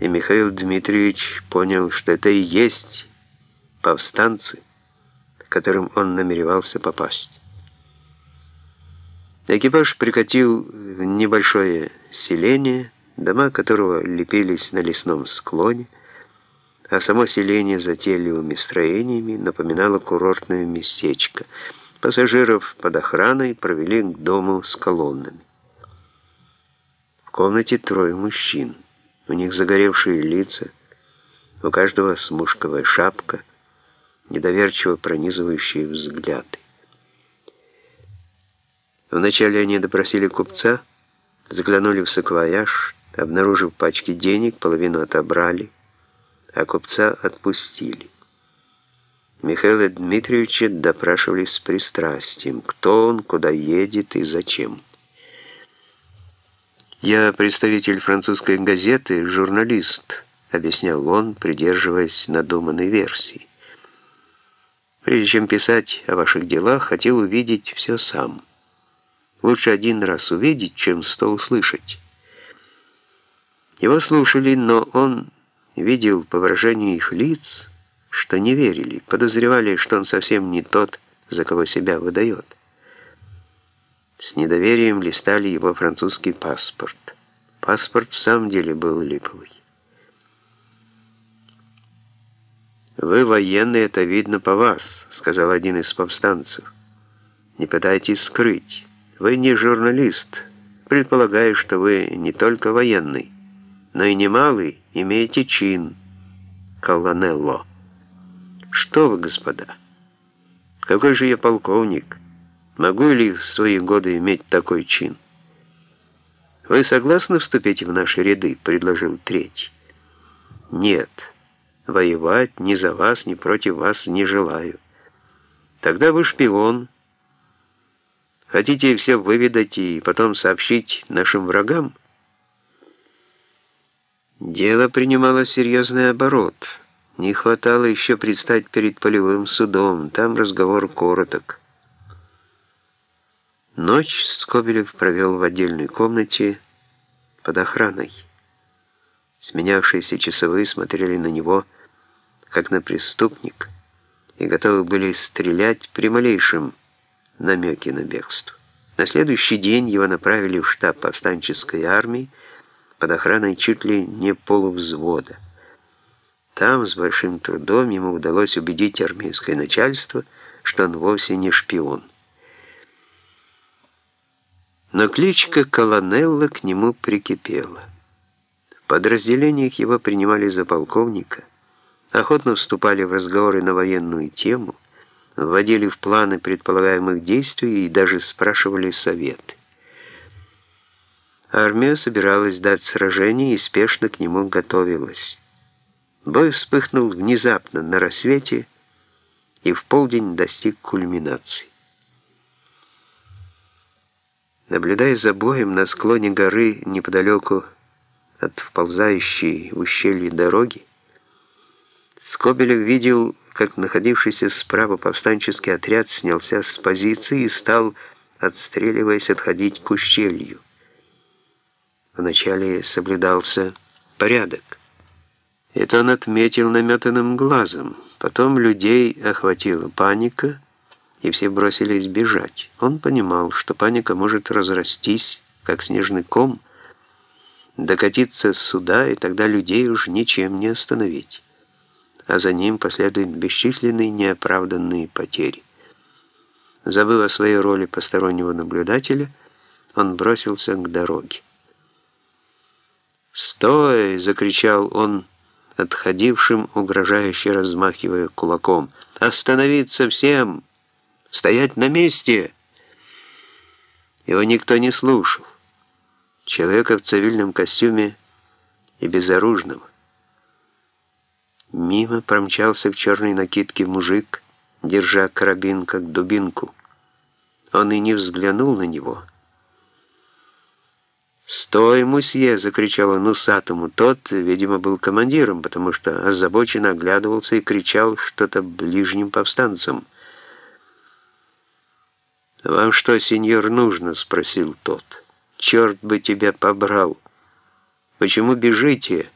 и Михаил Дмитриевич понял, что это и есть повстанцы, к которым он намеревался попасть. Экипаж прикатил в небольшое селение, дома которого лепились на лесном склоне, а само селение затейливыми строениями напоминало курортное местечко. Пассажиров под охраной провели к дому с колоннами. В комнате трое мужчин. У них загоревшие лица, у каждого смушковая шапка, недоверчиво пронизывающие взгляды. Вначале они допросили купца, заглянули в саквояж, обнаружив пачки денег, половину отобрали, а купца отпустили. Михаила Дмитриевича допрашивали с пристрастием, кто он, куда едет и зачем. «Я представитель французской газеты, журналист», — объяснял он, придерживаясь надуманной версии. «Прежде чем писать о ваших делах, хотел увидеть все сам. Лучше один раз увидеть, чем сто услышать». Его слушали, но он видел по выражению их лиц, что не верили, подозревали, что он совсем не тот, за кого себя выдает. С недоверием листали его французский паспорт. Паспорт в самом деле был липовый. «Вы военный, это видно по вас», — сказал один из повстанцев. «Не пытайтесь скрыть. Вы не журналист. Предполагаю, что вы не только военный, но и немалый, имеете чин. Колонелло». «Что вы, господа? Какой же я полковник?» Могу ли в свои годы иметь такой чин? Вы согласны вступить в наши ряды, предложил третий. Нет, воевать ни за вас, ни против вас не желаю. Тогда вы шпион. Хотите все выведать и потом сообщить нашим врагам? Дело принимало серьезный оборот. Не хватало еще предстать перед полевым судом, там разговор короток. Ночь Скобелев провел в отдельной комнате под охраной. Сменявшиеся часовые смотрели на него, как на преступник, и готовы были стрелять при малейшем намеке на бегство. На следующий день его направили в штаб повстанческой армии под охраной чуть ли не полувзвода. Там с большим трудом ему удалось убедить армейское начальство, что он вовсе не шпион. Но кличка Колонелла к нему прикипела. В подразделениях его принимали за полковника, охотно вступали в разговоры на военную тему, вводили в планы предполагаемых действий и даже спрашивали советы. Армия собиралась дать сражение и спешно к нему готовилась. Бой вспыхнул внезапно на рассвете и в полдень достиг кульминации. Наблюдая за боем на склоне горы неподалеку от вползающей в ущелье дороги, Скобелев видел, как находившийся справа повстанческий отряд снялся с позиции и стал, отстреливаясь, отходить к ущелью. Вначале соблюдался порядок. Это он отметил наметанным глазом. Потом людей охватила паника, и все бросились бежать. Он понимал, что паника может разрастись, как снежный ком, докатиться сюда, и тогда людей уж ничем не остановить. А за ним последуют бесчисленные неоправданные потери. Забыв о своей роли постороннего наблюдателя, он бросился к дороге. «Стой!» — закричал он, отходившим, угрожающе размахивая кулаком. «Остановиться всем!» Стоять на месте!» Его никто не слушал. Человека в цивильном костюме и безоружного. Мимо промчался в черной накидке мужик, держа карабин как дубинку. Он и не взглянул на него. «Стой, мусье!» — закричал он усатому. Тот, видимо, был командиром, потому что озабоченно оглядывался и кричал что-то ближним повстанцам — «Вам что, сеньор, нужно?» — спросил тот. «Черт бы тебя побрал! Почему бежите?»